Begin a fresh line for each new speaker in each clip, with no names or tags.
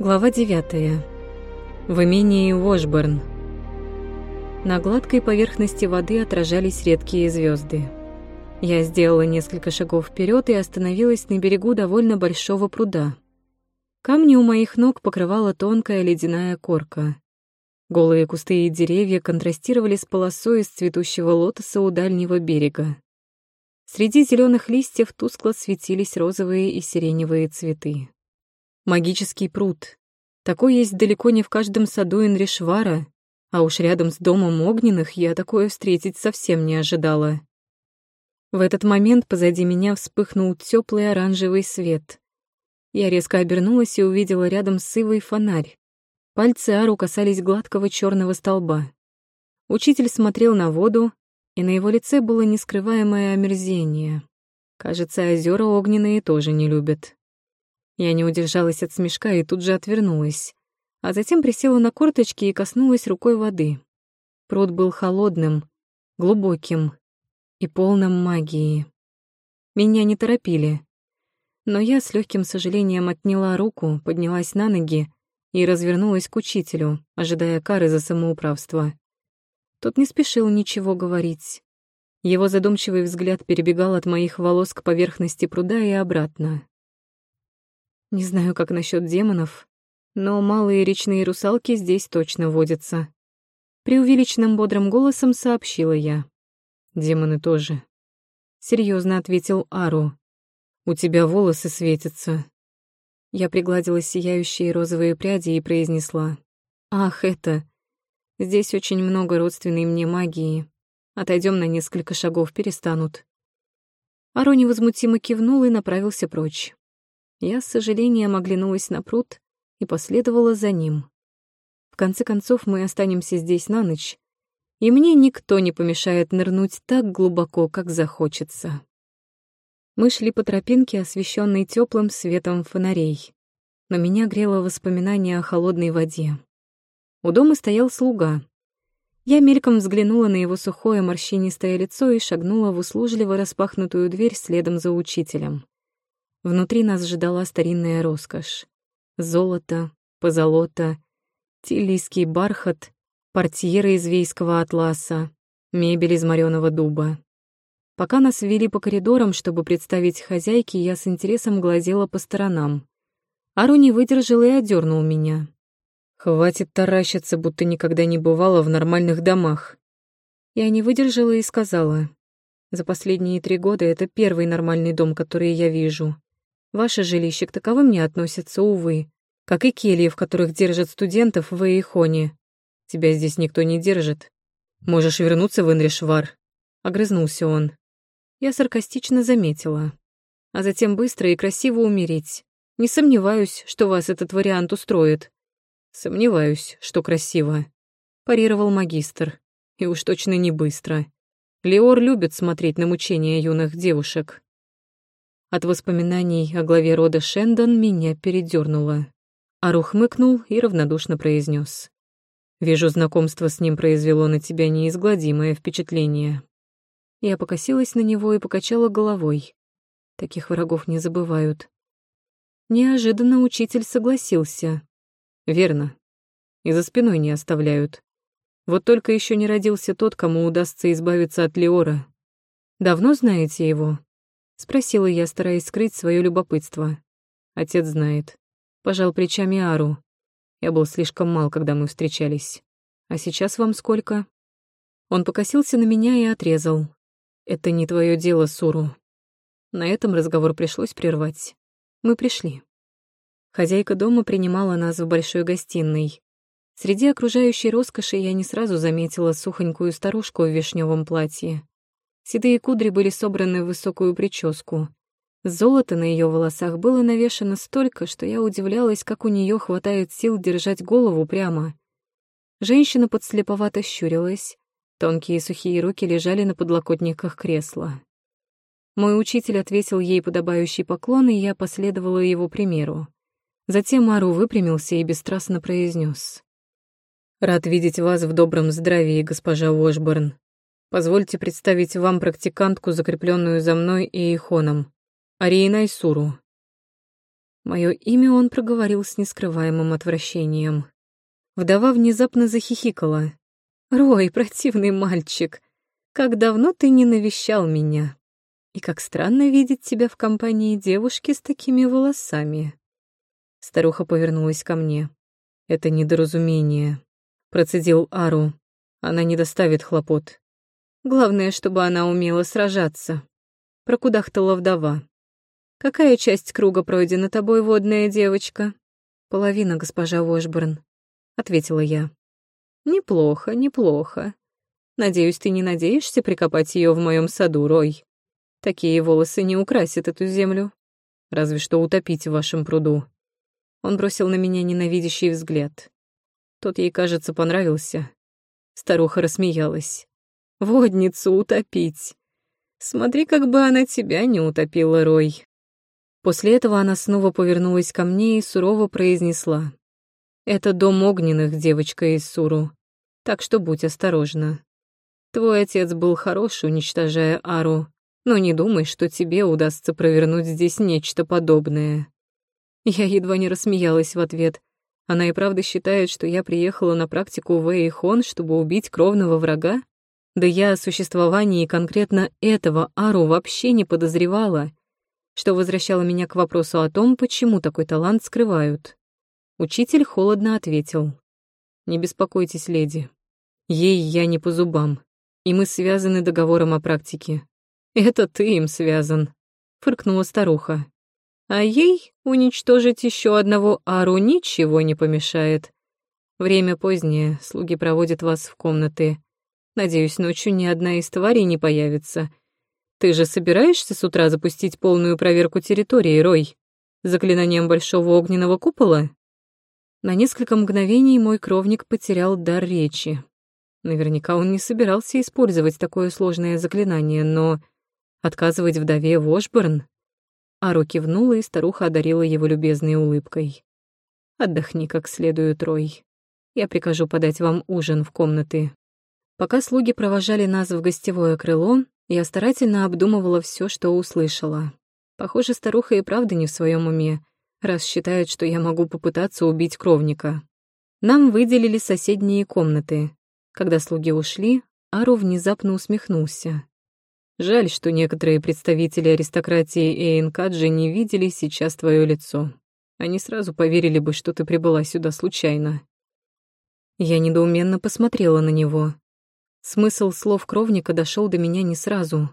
Глава 9. В имении Вошборн. На гладкой поверхности воды отражались редкие звезды. Я сделала несколько шагов вперед и остановилась на берегу довольно большого пруда. Камни у моих ног покрывала тонкая ледяная корка. Голые кусты и деревья контрастировали с полосой из цветущего лотоса у дальнего берега. Среди зеленых листьев тускло светились розовые и сиреневые цветы. Магический пруд. Такой есть далеко не в каждом саду Инришвара, а уж рядом с домом огненных я такое встретить совсем не ожидала. В этот момент позади меня вспыхнул теплый оранжевый свет. Я резко обернулась и увидела рядом с Ивой фонарь. Пальцы Ару касались гладкого черного столба. Учитель смотрел на воду, и на его лице было нескрываемое омерзение. Кажется, озера огненные тоже не любят. Я не удержалась от смешка и тут же отвернулась, а затем присела на корточки и коснулась рукой воды. Пруд был холодным, глубоким и полным магии. Меня не торопили, но я с легким сожалением отняла руку, поднялась на ноги и развернулась к учителю, ожидая кары за самоуправство. Тот не спешил ничего говорить. Его задумчивый взгляд перебегал от моих волос к поверхности пруда и обратно. Не знаю, как насчет демонов, но малые речные русалки здесь точно водятся. Преувеличенным бодрым голосом сообщила я. Демоны тоже. Серьезно ответил Ару. У тебя волосы светятся. Я пригладила сияющие розовые пряди и произнесла. Ах, это... Здесь очень много родственной мне магии. Отойдем на несколько шагов, перестанут. Ару невозмутимо кивнул и направился прочь. Я с сожалением оглянулась на пруд и последовала за ним. В конце концов, мы останемся здесь на ночь, и мне никто не помешает нырнуть так глубоко, как захочется. Мы шли по тропинке, освещенной теплым светом фонарей. Но меня грело воспоминание о холодной воде. У дома стоял слуга. Я мельком взглянула на его сухое морщинистое лицо и шагнула в услужливо распахнутую дверь следом за учителем. Внутри нас ждала старинная роскошь. Золото, позолота, тилийский бархат, портьеры из вейского атласа, мебель из морёного дуба. Пока нас вели по коридорам, чтобы представить хозяйке, я с интересом глазела по сторонам. Ару не выдержал и одернул меня. «Хватит таращиться, будто никогда не бывало в нормальных домах». Я не выдержала и сказала. «За последние три года это первый нормальный дом, который я вижу. Ваше жилище к таковым не относится, увы, как и кельи, в которых держат студентов в Эйхоне. Тебя здесь никто не держит. Можешь вернуться в Энришвар. Огрызнулся он. Я саркастично заметила. А затем быстро и красиво умереть. Не сомневаюсь, что вас этот вариант устроит. Сомневаюсь, что красиво. Парировал магистр. И уж точно не быстро. Леор любит смотреть на мучения юных девушек. От воспоминаний о главе рода Шендон меня передернуло. Ару хмыкнул и равнодушно произнес: «Вижу, знакомство с ним произвело на тебя неизгладимое впечатление». Я покосилась на него и покачала головой. Таких врагов не забывают. Неожиданно учитель согласился. «Верно. И за спиной не оставляют. Вот только еще не родился тот, кому удастся избавиться от Леора. Давно знаете его?» Спросила я, стараясь скрыть свое любопытство. Отец знает. Пожал плечами Ару. Я был слишком мал, когда мы встречались. А сейчас вам сколько? Он покосился на меня и отрезал. Это не твое дело, Суру. На этом разговор пришлось прервать. Мы пришли. Хозяйка дома принимала нас в большой гостиной. Среди окружающей роскоши я не сразу заметила сухонькую старушку в вишневом платье. Седые кудри были собраны в высокую прическу. Золото на ее волосах было навешано столько, что я удивлялась, как у нее хватает сил держать голову прямо. Женщина подслеповато щурилась. Тонкие сухие руки лежали на подлокотниках кресла. Мой учитель ответил ей подобающий поклон, и я последовала его примеру. Затем Мару выпрямился и бесстрастно произнес: «Рад видеть вас в добром здравии, госпожа Уошборн. Позвольте представить вам практикантку, закрепленную за мной и Ихоном, Ариенай Суру. Мое имя он проговорил с нескрываемым отвращением. Вдова внезапно захихикала. «Рой, противный мальчик, как давно ты не навещал меня. И как странно видеть тебя в компании девушки с такими волосами». Старуха повернулась ко мне. «Это недоразумение», — процедил Ару. «Она не доставит хлопот. Главное, чтобы она умела сражаться». Прокудахтала вдова. «Какая часть круга пройдена тобой, водная девочка?» «Половина, госпожа Вошборн», — ответила я. «Неплохо, неплохо. Надеюсь, ты не надеешься прикопать ее в моем саду, Рой? Такие волосы не украсят эту землю. Разве что утопить в вашем пруду». Он бросил на меня ненавидящий взгляд. Тот ей, кажется, понравился. Старуха рассмеялась. «Водницу утопить. Смотри, как бы она тебя не утопила, Рой». После этого она снова повернулась ко мне и сурово произнесла. «Это дом огненных, девочка из Суру, так что будь осторожна. Твой отец был хорош, уничтожая Ару, но не думай, что тебе удастся провернуть здесь нечто подобное». Я едва не рассмеялась в ответ. Она и правда считает, что я приехала на практику в Эйхон, чтобы убить кровного врага? Да я о существовании конкретно этого Ару вообще не подозревала, что возвращало меня к вопросу о том, почему такой талант скрывают. Учитель холодно ответил. «Не беспокойтесь, леди. Ей я не по зубам, и мы связаны договором о практике. Это ты им связан», — фыркнула старуха. А ей уничтожить еще одного Ару ничего не помешает. Время позднее, слуги проводят вас в комнаты. Надеюсь, ночью ни одна из тварей не появится. Ты же собираешься с утра запустить полную проверку территории, Рой? Заклинанием большого огненного купола? На несколько мгновений мой кровник потерял дар речи. Наверняка он не собирался использовать такое сложное заклинание, но отказывать вдове Вошборн Ару кивнула, и старуха одарила его любезной улыбкой. «Отдохни как следует, Рой. Я прикажу подать вам ужин в комнаты». Пока слуги провожали нас в гостевое крыло, я старательно обдумывала все, что услышала. Похоже, старуха и правда не в своем уме, раз считает, что я могу попытаться убить кровника. Нам выделили соседние комнаты. Когда слуги ушли, Ару внезапно усмехнулся. Жаль, что некоторые представители аристократии Эйнкаджи не видели сейчас твое лицо. Они сразу поверили бы, что ты прибыла сюда случайно. Я недоуменно посмотрела на него. Смысл слов кровника дошел до меня не сразу.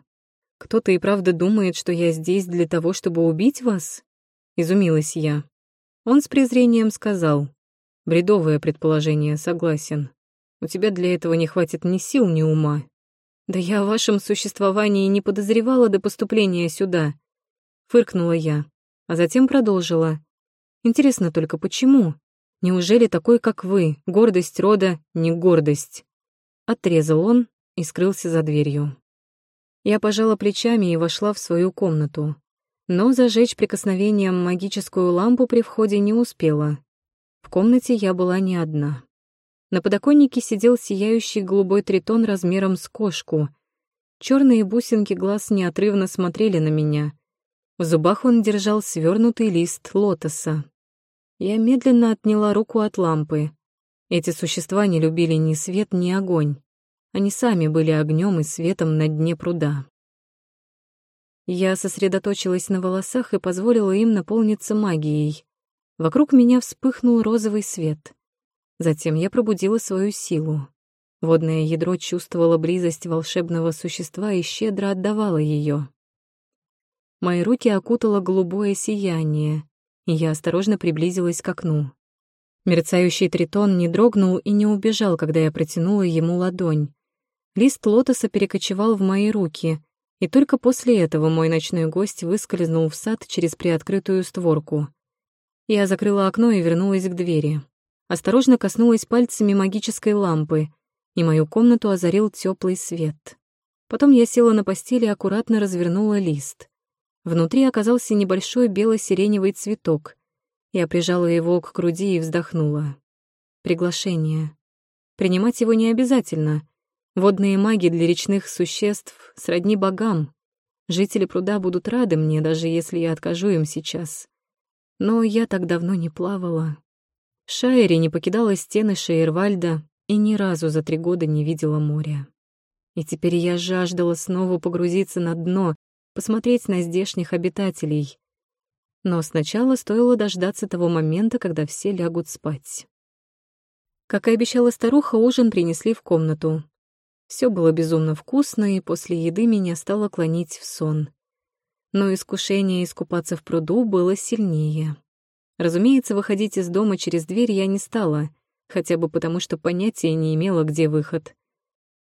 Кто-то и правда думает, что я здесь для того, чтобы убить вас? Изумилась я. Он с презрением сказал. Бредовое предположение, согласен. У тебя для этого не хватит ни сил, ни ума. «Да я о вашем существовании не подозревала до поступления сюда», — фыркнула я, а затем продолжила. «Интересно только, почему? Неужели такой, как вы, гордость рода, не гордость?» Отрезал он и скрылся за дверью. Я пожала плечами и вошла в свою комнату, но зажечь прикосновением магическую лампу при входе не успела. В комнате я была не одна. На подоконнике сидел сияющий голубой тритон размером с кошку. Черные бусинки глаз неотрывно смотрели на меня. В зубах он держал свернутый лист лотоса. Я медленно отняла руку от лампы. Эти существа не любили ни свет, ни огонь. Они сами были огнем и светом на дне пруда. Я сосредоточилась на волосах и позволила им наполниться магией. Вокруг меня вспыхнул розовый свет. Затем я пробудила свою силу. Водное ядро чувствовало близость волшебного существа и щедро отдавало ее. Мои руки окутало голубое сияние, и я осторожно приблизилась к окну. Мерцающий тритон не дрогнул и не убежал, когда я протянула ему ладонь. Лист лотоса перекочевал в мои руки, и только после этого мой ночной гость выскользнул в сад через приоткрытую створку. Я закрыла окно и вернулась к двери осторожно коснулась пальцами магической лампы, и мою комнату озарил теплый свет. Потом я села на постели и аккуратно развернула лист. Внутри оказался небольшой бело-сиреневый цветок. Я прижала его к груди и вздохнула. Приглашение. Принимать его не обязательно. Водные маги для речных существ сродни богам. Жители пруда будут рады мне, даже если я откажу им сейчас. Но я так давно не плавала. Шайри не покидала стены Шейервальда и ни разу за три года не видела моря. И теперь я жаждала снова погрузиться на дно, посмотреть на здешних обитателей. Но сначала стоило дождаться того момента, когда все лягут спать. Как и обещала старуха, ужин принесли в комнату. Все было безумно вкусно, и после еды меня стало клонить в сон. Но искушение искупаться в пруду было сильнее. Разумеется, выходить из дома через дверь я не стала, хотя бы потому, что понятия не имела, где выход.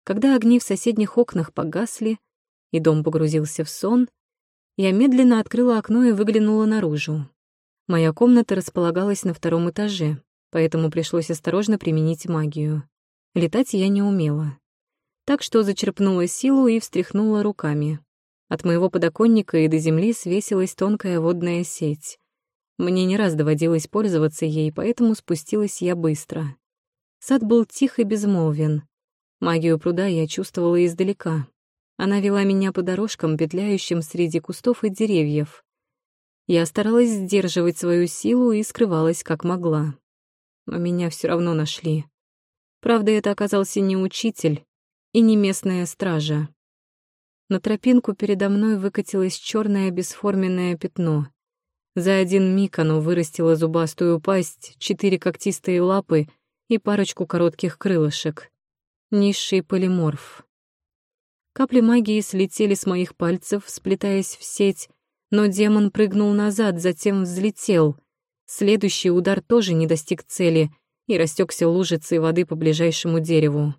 Когда огни в соседних окнах погасли, и дом погрузился в сон, я медленно открыла окно и выглянула наружу. Моя комната располагалась на втором этаже, поэтому пришлось осторожно применить магию. Летать я не умела так что зачерпнула силу и встряхнула руками. От моего подоконника и до земли свесилась тонкая водная сеть. Мне не раз доводилось пользоваться ей, поэтому спустилась я быстро. Сад был тих и безмолвен. Магию пруда я чувствовала издалека. Она вела меня по дорожкам, петляющим среди кустов и деревьев. Я старалась сдерживать свою силу и скрывалась как могла. Но меня все равно нашли. Правда, это оказался не учитель, и не местная стража. На тропинку передо мной выкатилось черное бесформенное пятно. За один миг оно вырастило зубастую пасть, четыре когтистые лапы и парочку коротких крылышек. Низший полиморф. Капли магии слетели с моих пальцев, сплетаясь в сеть, но демон прыгнул назад, затем взлетел. Следующий удар тоже не достиг цели и растекся лужицей воды по ближайшему дереву.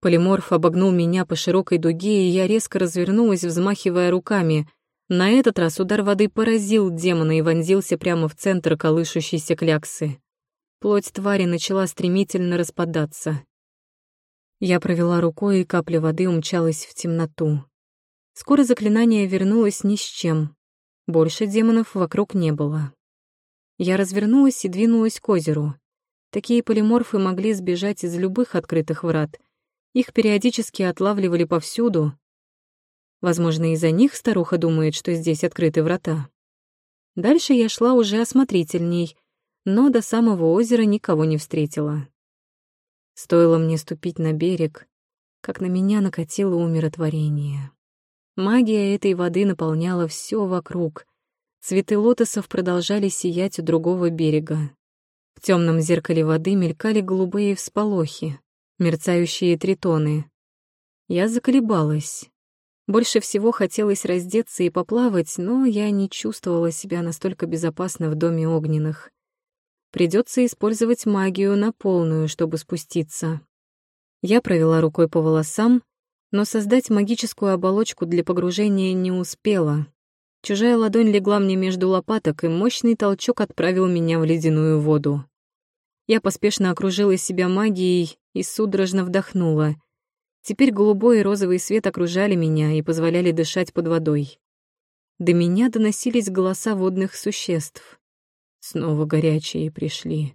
Полиморф обогнул меня по широкой дуге, и я резко развернулась, взмахивая руками. На этот раз удар воды поразил демона и вонзился прямо в центр колышущейся кляксы. Плоть твари начала стремительно распадаться. Я провела рукой, и капля воды умчалась в темноту. Скоро заклинание вернулось ни с чем. Больше демонов вокруг не было. Я развернулась и двинулась к озеру. Такие полиморфы могли сбежать из любых открытых врат — их периодически отлавливали повсюду. Возможно, из-за них старуха думает, что здесь открыты врата. Дальше я шла уже осмотрительней, но до самого озера никого не встретила. Стоило мне ступить на берег, как на меня накатило умиротворение. Магия этой воды наполняла все вокруг. Цветы лотосов продолжали сиять у другого берега. В темном зеркале воды мелькали голубые всполохи мерцающие тритоны. Я заколебалась. Больше всего хотелось раздеться и поплавать, но я не чувствовала себя настолько безопасно в доме огненных. Придется использовать магию на полную, чтобы спуститься. Я провела рукой по волосам, но создать магическую оболочку для погружения не успела. Чужая ладонь легла мне между лопаток, и мощный толчок отправил меня в ледяную воду. Я поспешно окружила себя магией и судорожно вдохнула. Теперь голубой и розовый свет окружали меня и позволяли дышать под водой. До меня доносились голоса водных существ. Снова горячие пришли.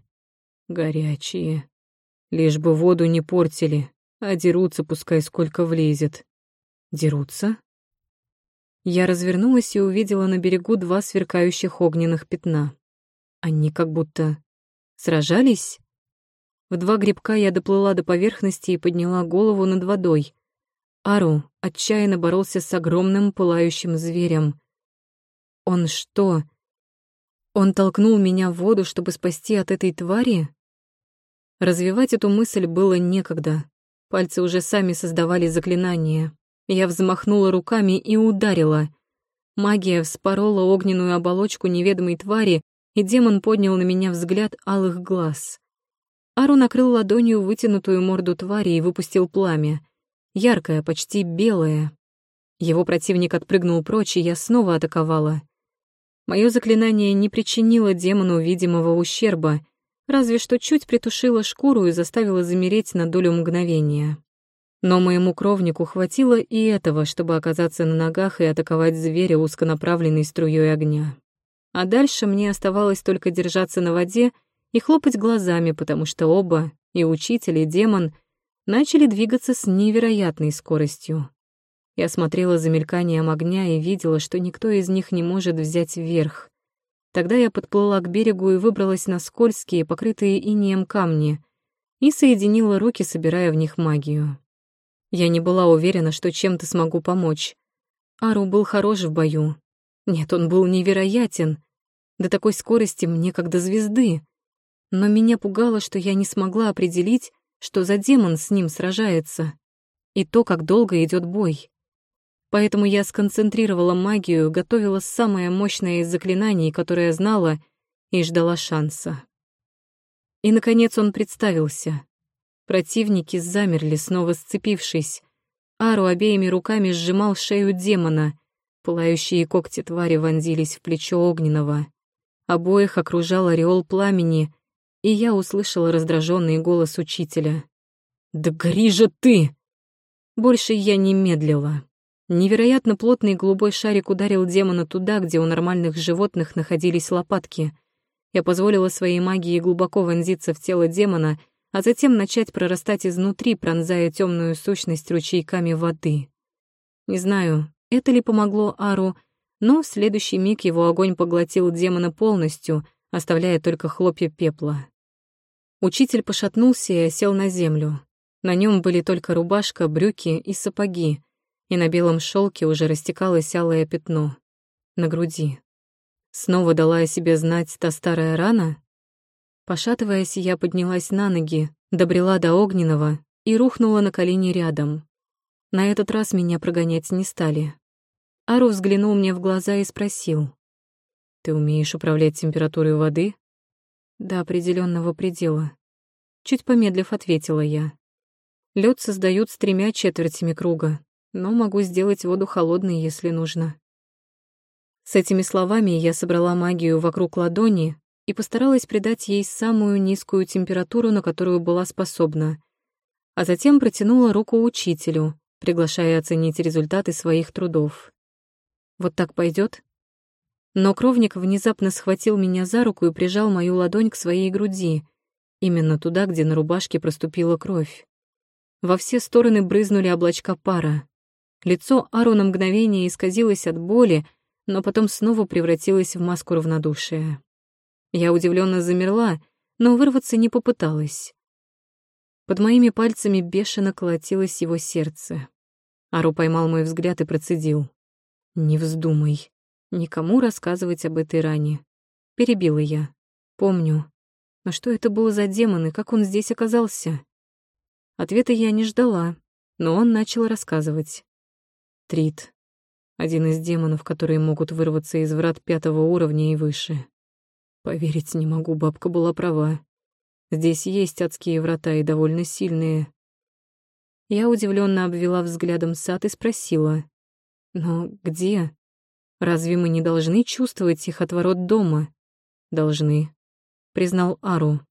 Горячие. Лишь бы воду не портили, а дерутся, пускай сколько влезет. Дерутся? Я развернулась и увидела на берегу два сверкающих огненных пятна. Они как будто сражались? В два грибка я доплыла до поверхности и подняла голову над водой. Ару отчаянно боролся с огромным пылающим зверем. Он что? Он толкнул меня в воду, чтобы спасти от этой твари? Развивать эту мысль было некогда. Пальцы уже сами создавали заклинание. Я взмахнула руками и ударила. Магия вспорола огненную оболочку неведомой твари, и демон поднял на меня взгляд алых глаз. Ару накрыл ладонью вытянутую морду твари и выпустил пламя. Яркое, почти белое. Его противник отпрыгнул прочь, и я снова атаковала. Мое заклинание не причинило демону видимого ущерба, разве что чуть притушило шкуру и заставило замереть на долю мгновения. Но моему кровнику хватило и этого, чтобы оказаться на ногах и атаковать зверя узконаправленной струей огня. А дальше мне оставалось только держаться на воде и хлопать глазами, потому что оба, и учитель, и демон, начали двигаться с невероятной скоростью. Я смотрела за мельканием огня и видела, что никто из них не может взять верх. Тогда я подплыла к берегу и выбралась на скользкие, покрытые инеем камни, и соединила руки, собирая в них магию. Я не была уверена, что чем-то смогу помочь. Ару был хорош в бою. Нет, он был невероятен. До такой скорости мне как до звезды. Но меня пугало, что я не смогла определить, что за демон с ним сражается, и то, как долго идет бой. Поэтому я сконцентрировала магию, готовила самое мощное из заклинаний, которое знала, и ждала шанса. И, наконец, он представился. Противники замерли, снова сцепившись. Ару обеими руками сжимал шею демона. Пылающие когти твари вонзились в плечо огненного. Обоих окружал ореол пламени, и я услышала раздраженный голос учителя. «Да гори же ты!» Больше я не медлила. Невероятно плотный голубой шарик ударил демона туда, где у нормальных животных находились лопатки. Я позволила своей магии глубоко вонзиться в тело демона, а затем начать прорастать изнутри, пронзая темную сущность ручейками воды. Не знаю, это ли помогло Ару, но в следующий миг его огонь поглотил демона полностью, оставляя только хлопья пепла. Учитель пошатнулся и сел на землю. На нем были только рубашка, брюки и сапоги, и на белом шелке уже растекалось алое пятно. На груди. Снова дала о себе знать та старая рана? Пошатываясь, я поднялась на ноги, добрела до огненного и рухнула на колени рядом. На этот раз меня прогонять не стали. Ару взглянул мне в глаза и спросил. «Ты умеешь управлять температурой воды?» «До определенного предела». Чуть помедлив, ответила я. Лед создают с тремя четвертями круга, но могу сделать воду холодной, если нужно. С этими словами я собрала магию вокруг ладони и постаралась придать ей самую низкую температуру, на которую была способна, а затем протянула руку учителю, приглашая оценить результаты своих трудов. Вот так пойдет? Но кровник внезапно схватил меня за руку и прижал мою ладонь к своей груди, именно туда, где на рубашке проступила кровь. Во все стороны брызнули облачка пара. Лицо Ару на мгновение исказилось от боли, но потом снова превратилось в маску равнодушия. Я удивленно замерла, но вырваться не попыталась. Под моими пальцами бешено колотилось его сердце. Ару поймал мой взгляд и процедил. «Не вздумай. Никому рассказывать об этой ране». Перебила я. «Помню. Но что это было за демон и как он здесь оказался?» Ответа я не ждала, но он начал рассказывать. Трит. Один из демонов, которые могут вырваться из врат пятого уровня и выше. Поверить не могу, бабка была права. Здесь есть адские врата и довольно сильные. Я удивленно обвела взглядом сад и спросила. «Но где? Разве мы не должны чувствовать их от ворот дома?» «Должны», — признал Ару.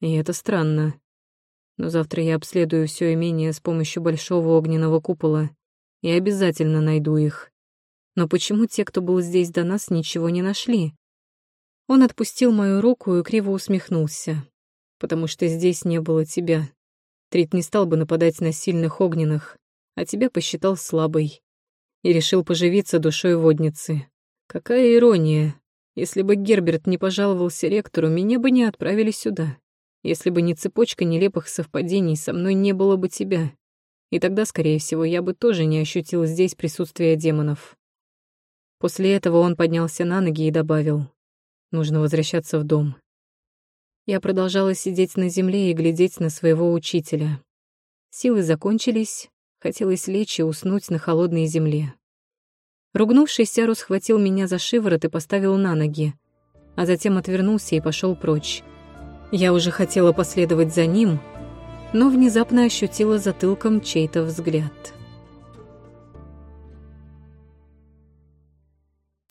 «И это странно. Но завтра я обследую все имение с помощью большого огненного купола и обязательно найду их. Но почему те, кто был здесь до нас, ничего не нашли? Он отпустил мою руку и криво усмехнулся. Потому что здесь не было тебя. Трит не стал бы нападать на сильных огненных, а тебя посчитал слабой. И решил поживиться душой водницы. Какая ирония. Если бы Герберт не пожаловался ректору, меня бы не отправили сюда. Если бы не цепочка нелепых совпадений, со мной не было бы тебя. И тогда, скорее всего, я бы тоже не ощутил здесь присутствие демонов. После этого он поднялся на ноги и добавил, «Нужно возвращаться в дом». Я продолжала сидеть на земле и глядеть на своего учителя. Силы закончились, хотелось лечь и уснуть на холодной земле. Ругнувшись, Сяру схватил меня за шиворот и поставил на ноги, а затем отвернулся и пошел прочь. Я уже хотела последовать за ним, но внезапно ощутила затылком чей-то взгляд.